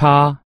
叉